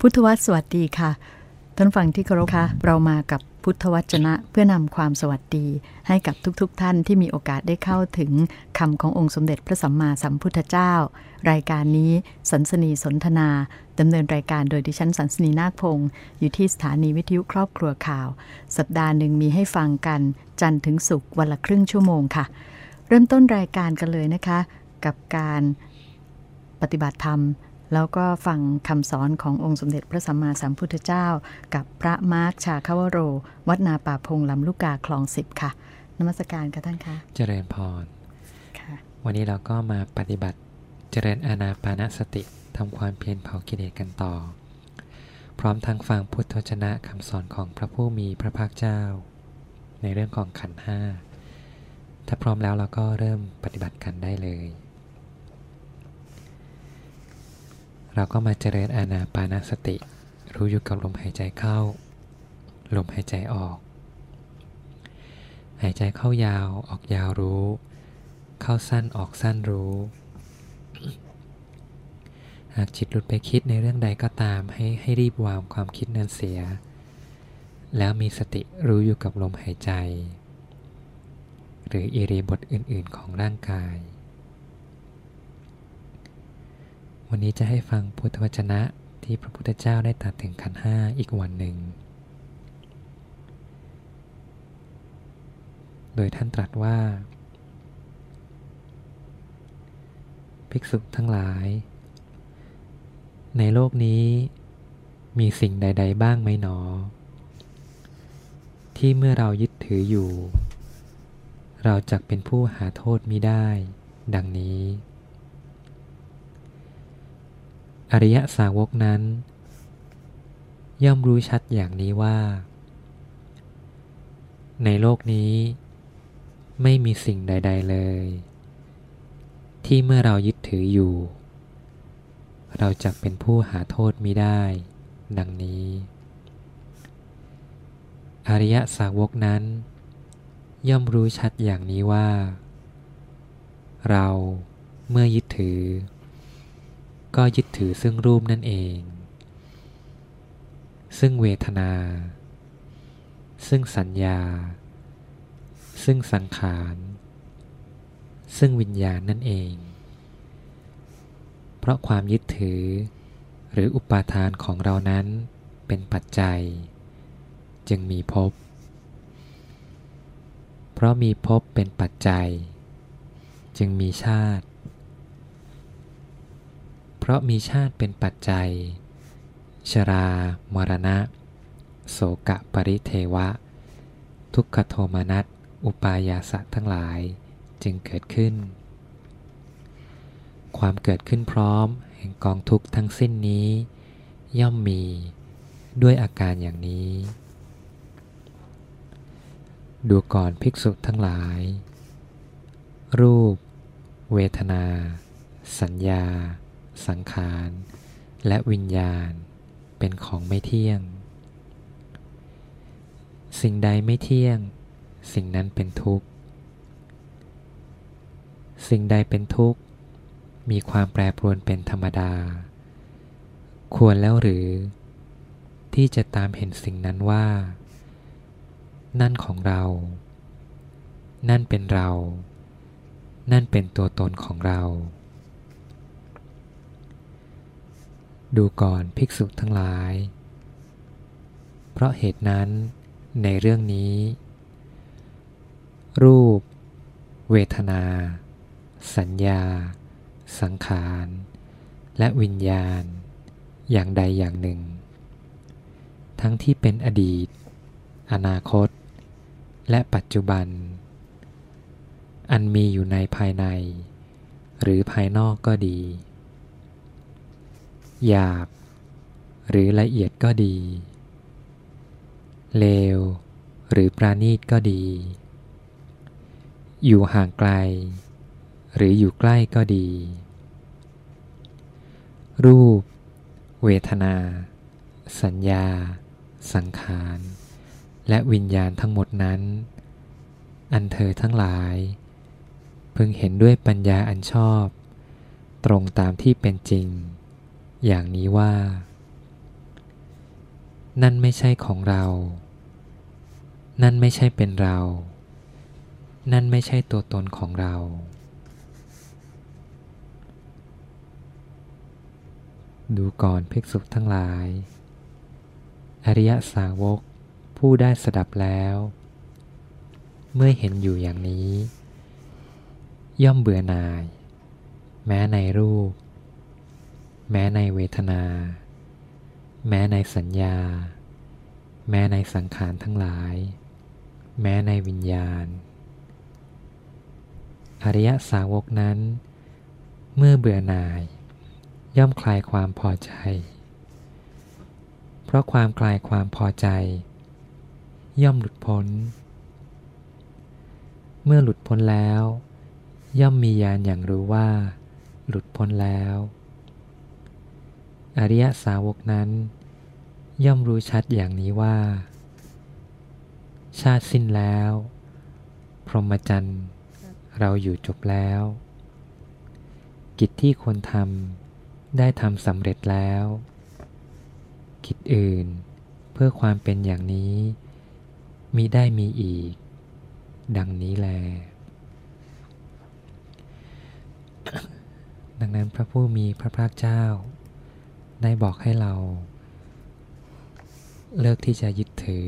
พุทธวัตรสวัสดีค่ะ ท่านฟังที่เคารพค่ะ เรามากับพุทธวจนะเพื่อนำความสวัสดีให้กับทุกๆทท่านที่มีโอกาสได้เข้าถึงคำขององค์สมเด็จพระสัมมาสัมพุทธเจ้า รายการนี้สันสนีสนทนาดำเนินรายการโดยดิฉันสันสนีนาคพงศ์อยู่ที่สถานีวิทยุครอบครัวข่าว สัปดาห์หนึ่งมีให้ฟังกัน จันทร์ถึงศุกร์วันละครึ่งชั่วโมงค่ะ เริ่มต้นรายการกันเลยนะคะ กับการปฏิบัติธรรม แล้วก็ฟังคำสอนขององค์สมเด็จพระสัมมาสัมพุทธเจ้า กับพระมาร์คชาคาวโร วัดนาป่าพงลำลูกกาคลองสิบค่ะนมัสการค่ะท่านคะเจริญพรค่ะวันนี้เราก็มาปฏิบัติเจริญอานาปานสติทำความเพียรเผากิเลสกันต่อ พร้อมทั้งฟังพุทธวจนะคำสอนของพระผู้มีพระภาคเจ้า ในเรื่องของขันธ์ห้าถ้าพร้อมแล้วเราก็เริ่มปฏิบัติกันได้เลย เราก็มาเจริญอานาปานสติ รู้อยู่กับลมหายใจเข้า ลมหายใจออก หายใจเข้ายาวออกยาวรู้ เข้าสั้นออกสั้นรู้ หากจิตหลุดไปคิดในเรื่องใดก็ตามให้ให้รีบวางความคิดนั้นเสีย แล้วมีสติรู้อยู่กับลมหายใจ หรืออิริบถอื่นๆของร่างกาย วันนี้จะให้ฟังพุทธวจนะที่พระพุทธเจ้าได้ตรัสถึงขันธ์ห้าอีกวันหนึ่ง โดยท่านตรัสว่า ภิกษุทั้งหลาย ในโลกนี้มีสิ่งใด ๆ บ้างไหมหนอ ที่เมื่อเรายึดถืออยู่ เราจักเป็นผู้หาโทษมิได้ ดังนี้ อริยสาวกนั้น ย่อมรู้ชัดอย่างนี้ว่า ในโลกนี้ ไม่มีสิ่งใด ๆเลย ที่เมื่อเรายึดถืออยู่ เราจะเป็นผู้หาโทษมิได้ ดังนี้ อริยสาวกนั้น ย่อมรู้ชัดอย่างนี้ว่า เราเมื่อยึดถือ ก็ยึดถือซึ่งรูปนั่นเอง ซึ่งเวทนา ซึ่งสัญญา ซึ่งสังขาร ซึ่งวิญญาณนั่นเอง เพราะความยึดถือ หรืออุปาทานของเรานั้นเป็นปัจจัย จึงมีภพ เพราะมีภพเป็นปัจจัย จึงมีชาติ ราะมีชาติเป็นปัจจัย ชรา มรณะ โสกะปริเทวะ ทุกขโทมนัส อุปายาสะทั้งหลายจึงเกิดขึ้น ความเกิดขึ้นพร้อม แห่งกองทุกข์ทั้งสิ้นนี้ ย่อมมีด้วยอาการอย่างนี้ ดูก่อนภิกษุทั้งหลาย รูป เวทนา สัญญา สังขาร และวิญญาณเป็นของไม่เที่ยง สิ่งใดไม่เที่ยง สิ่งนั้นเป็นทุกข์ สิ่งใดเป็นทุกข์ มีความแปรปรวนเป็นธรรมดา ควรแล้วหรือ ที่จะตามเห็นสิ่งนั้นว่า นั่นของเรา นั่นเป็นเรา นั่นเป็นตัวตนของเรา ดูก่อนภิกษุทั้งหลาย เพราะเหตุนั้นในเรื่องนี้ รูป เวทนา สัญญา สังขาร และวิญญาณ อย่างใดอย่างหนึ่ง ทั้งที่เป็นอดีต อนาคต และปัจจุบัน อันมีอยู่ในภายใน หรือภายนอกก็ดี หยาบ หรือละเอียดก็ดี เลว หรือปราณีตก็ดี อยู่ห่างไกล หรืออยู่ใกล้ก็ดี รูป เวทนา สัญญา สังขาร และวิญญาณทั้งหมดนั้น อันเธอทั้งหลาย พึงเห็นด้วยปัญญาอันชอบ ตรงตามที่เป็นจริง อย่างนี้ว่า นั่นไม่ใช่ของเรา นั่นไม่ใช่เป็นเรา นั่นไม่ใช่ตัวตนของเรา ดูก่อนภิกษุทั้งหลาย อริยสาวกผู้ได้สดับแล้ว เมื่อเห็นอยู่อย่างนี้ ย่อมเบื่อหน่าย แม้ในรูป แม้ในเวทนา แม้ในสัญญา แม้ในสังขารทั้งหลาย แม้ในวิญญาณ อริยสาวกนั้น เมื่อเบื่อหน่าย ย่อมคลายความพอใจ เพราะความคลายความพอใจ ย่อมหลุดพ้น เมื่อหลุดพ้นแล้ว ย่อมมีญาณอย่างรู้ว่า หลุดพ้นแล้ว อริยสาวกนั้น ย่อมรู้ชัดอย่างนี้ว่า ชาติสิ้นแล้ว พรหมจรรย์เราอยู่จบแล้ว กิจที่ควรทำได้ทำสำเร็จแล้ว กิจอื่นเพื่อความเป็นอย่างนี้ มีได้มีอีก ดังนี้แล ดังนั้นพระผู้มีพระภาคเจ้า ได้บอกให้เรา เลิกที่จะยึดถือ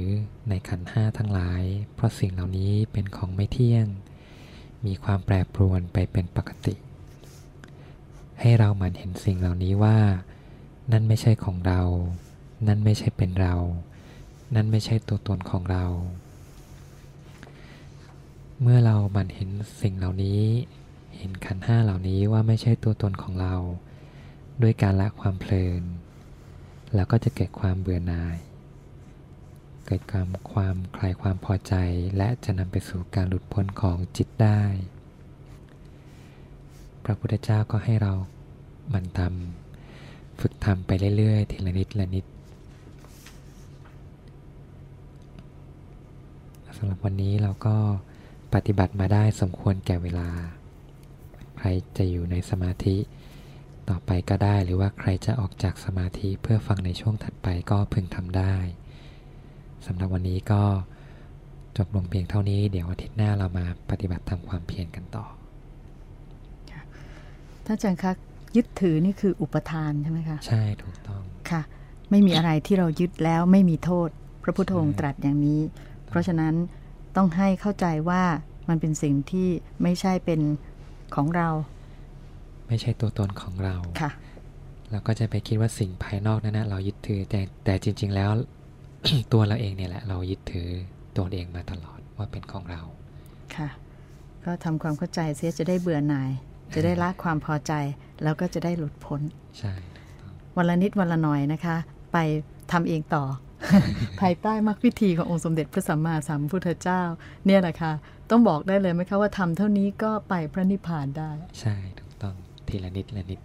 ในขันห้าทั้งหลาย เพราะสิ่งเหล่านี้เป็นของไม่เที่ยง มีความแปรปรวนไปเป็นปกติ ให้เราหมันเห็นสิ่งเหล่านี้ว่า นั่นไม่ใช่ของเรา นั่นไม่ใช่เป็นเรา นั่นไม่ใช่ตัวตนของเรา เมื่อเราหมันเห็นสิ่งเหล่านี้ เห็นขันห้าเหล่านี้ว่าไม่ใช่ตัวตนของเรา ด้วยการละความเพลิน แล้วก็จะเกิดความเบื่อหน่าย เกิดความความคลายความพอใจและจะนำไปสู่การหลุดพ้นของจิตได้ พระพุทธเจ้าก็ให้เรามันทำฝึกทำไปเรื่อยๆ ทีละนิดละนิดสำหรับวันนี้เราก็ปฏิบัติมาได้สมควรแก่เวลา ใครจะอยู่ในสมาธิ ต่อไปก็ได้หรือว่าใครจะออกจากสมาธิเพื่อฟังในช่วงถัดไปก็พึงทำได้สำหรับวันนี้ก็จบลงเพียงเท่านี้เดี๋ยวอาทิตย์หน้าเรามาปฏิบัติทำความเพียรกันต่อท่านอาจารย์คะยึดถือนี่คืออุปทานใช่ไหมคะใช่ถูกต้องค่ะ ไม่มีอะไรที่เรายึดแล้วไม่มีโทษ พระพุทธองค์ตรัสอย่างนี้ เพราะฉะนั้นต้องให้เข้าใจว่ามันเป็นสิ่งที่ไม่ใช่เป็นของเรา ไม่ใช่ตัวตนของเราค่ะเราก็จะไปคิดว่าสิ่งภายนอกนั้นนะเรายึดถือแต่แต่จริง ๆ แล้ว ตัวเราเองเนี่ยแหละ เรายึดถือตัวเองมาตลอดว่าเป็นของเรา ค่ะ ก็ทำความเข้าใจเสียจะได้เบื่อหน่าย จะได้ละความพอใจ แล้วก็จะได้หลุดพ้น ใช่ วันละนิดวันละหน่อยนะคะ ไปทำเองต่อ ภายใต้มรรควิธีขององค์สมเด็จพระสัมมาสัมพุทธเจ้า เนี่ยแหละค่ะ ต้องบอกได้เลยไหมคะว่าทำเท่านี้ก็ไปพระนิพพานได้ ใช่ถูกต้อง ทีละนิดละนิด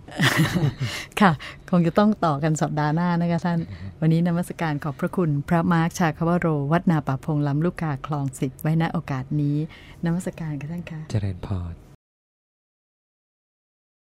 ค่ะ คงจะต้องต่อกันสัปดาห์หน้านะคะท่าน วันนี้นมัสการขอบพระคุณพระมาร์คชาคาวโร วัดนาป่าพงลำลูกกาคลองสิบไว้ณโอกาสนี้นมัสการกับท่านค่ะ เจริญพร